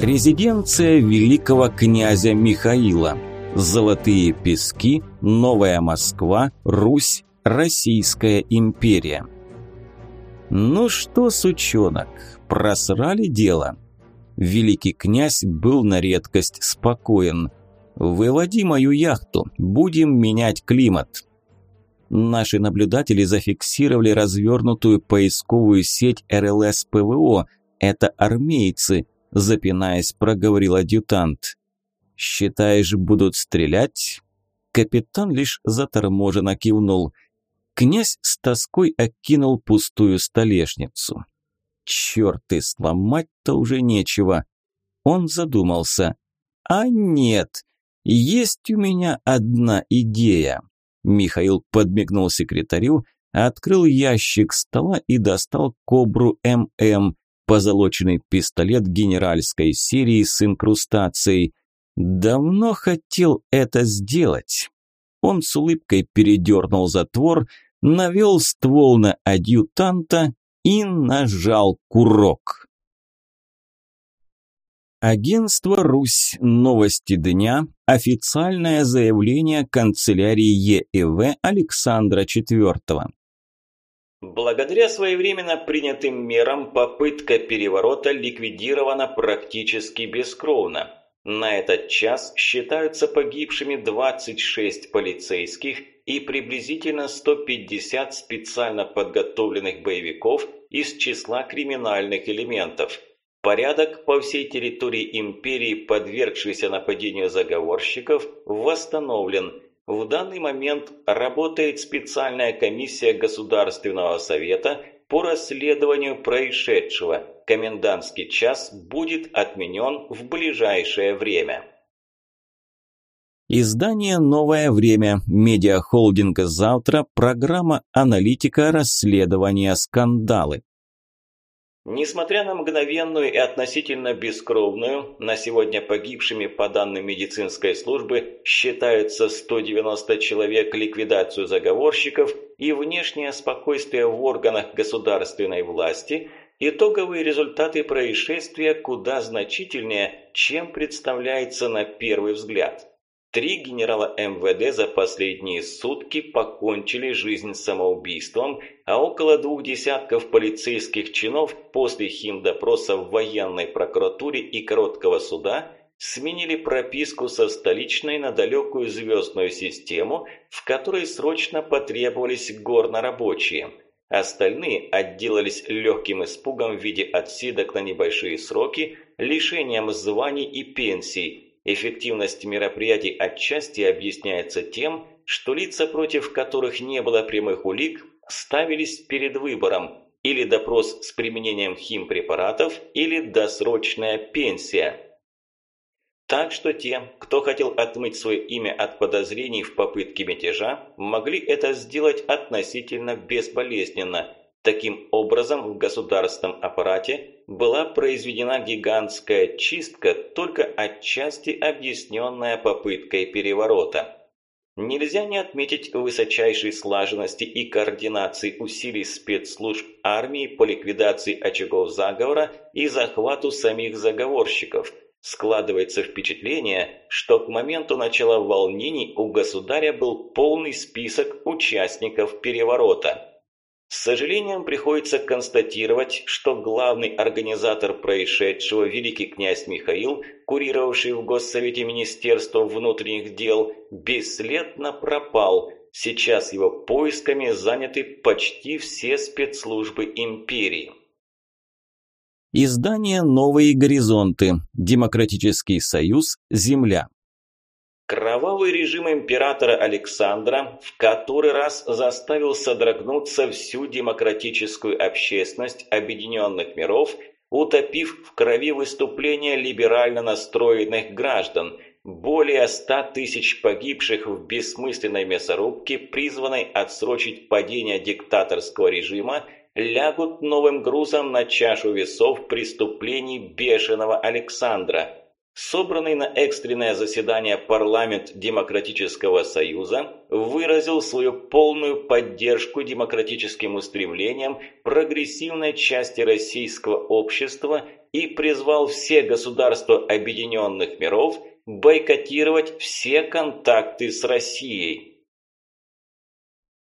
Резиденция великого князя Михаила. Золотые пески, Новая Москва, Русь, Российская империя. Ну что, сучонок, просрали дело. Великий князь был на редкость спокоен. Выводи мою яхту, будем менять климат. Наши наблюдатели зафиксировали развернутую поисковую сеть РЛС ПВО. Это армейцы, запинаясь, проговорил адъютант. Считаешь, будут стрелять? Капитан лишь заторможенно кивнул. Князь с тоской окинул пустую столешницу. Черт, и сломать-то уже нечего. Он задумался. А нет, есть у меня одна идея. Михаил подмигнул секретарю, открыл ящик стола и достал кобру ММ, позолоченный пистолет генеральской серии с инкрустацией. Давно хотел это сделать. Он с улыбкой передернул затвор, навел ствол на адъютанта и нажал курок. Агентство «Русь. Новости дня». Официальное заявление канцелярии ЕИВ Александра IV. Благодаря своевременно принятым мерам попытка переворота ликвидирована практически бескровно. На этот час считаются погибшими 26 полицейских и приблизительно 150 специально подготовленных боевиков из числа криминальных элементов – Порядок по всей территории империи, подвергшейся нападению заговорщиков, восстановлен. В данный момент работает специальная комиссия Государственного совета по расследованию происшедшего. Комендантский час будет отменен в ближайшее время. Издание «Новое время», медиахолдинга «Завтра», программа «Аналитика расследования скандалы». Несмотря на мгновенную и относительно бескровную, на сегодня погибшими по данным медицинской службы считаются 190 человек ликвидацию заговорщиков и внешнее спокойствие в органах государственной власти, итоговые результаты происшествия куда значительнее, чем представляется на первый взгляд. Три генерала МВД за последние сутки покончили жизнь самоубийством, а около двух десятков полицейских чинов после химдопроса в военной прокуратуре и короткого суда сменили прописку со столичной на далекую звездную систему, в которой срочно потребовались горнорабочие. Остальные отделались легким испугом в виде отсидок на небольшие сроки, лишением званий и пенсий – Эффективность мероприятий отчасти объясняется тем, что лица, против которых не было прямых улик, ставились перед выбором или допрос с применением химпрепаратов, или досрочная пенсия. Так что те, кто хотел отмыть свое имя от подозрений в попытке мятежа, могли это сделать относительно безболезненно, Таким образом, в государственном аппарате была произведена гигантская чистка, только отчасти объясненная попыткой переворота. Нельзя не отметить высочайшей слаженности и координации усилий спецслужб армии по ликвидации очагов заговора и захвату самих заговорщиков. Складывается впечатление, что к моменту начала волнений у государя был полный список участников переворота. С сожалением приходится констатировать, что главный организатор происшедшего, великий князь Михаил, курировавший в Госсовете Министерства внутренних дел, бесследно пропал. Сейчас его поисками заняты почти все спецслужбы империи. Издание «Новые горизонты», Демократический союз, Земля. Кровавый режим императора Александра в который раз заставил содрогнуться всю демократическую общественность объединенных миров, утопив в крови выступления либерально настроенных граждан, более ста тысяч погибших в бессмысленной мясорубке, призванной отсрочить падение диктаторского режима, лягут новым грузом на чашу весов преступлений бешеного Александра – собранный на экстренное заседание парламент Демократического Союза выразил свою полную поддержку демократическим устремлениям прогрессивной части российского общества и призвал все государства Объединенных Миров бойкотировать все контакты с Россией.